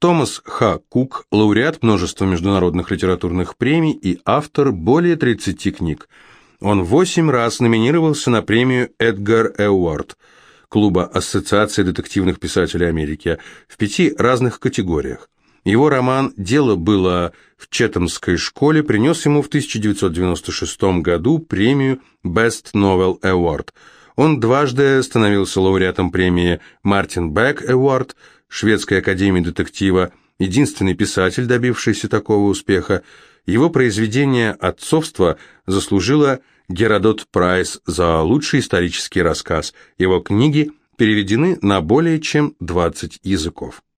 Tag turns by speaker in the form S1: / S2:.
S1: Томас Х. Кук, лауреат множества международных литературных премий и автор более 30 книг. Он восемь раз номинировался на премию Эдгар Эуард Клуба Ассоциации детективных писателей Америки в пяти разных категориях. Его роман «Дело было в Четамской школе» принес ему в 1996 году премию Best Novel Award. Он дважды становился лауреатом премии Мартин Бек Award Шведской академии детектива, единственный писатель, добившийся такого успеха. Его произведение «Отцовство» заслужило Геродот Прайс за лучший исторический рассказ. Его книги переведены на более чем 20 языков.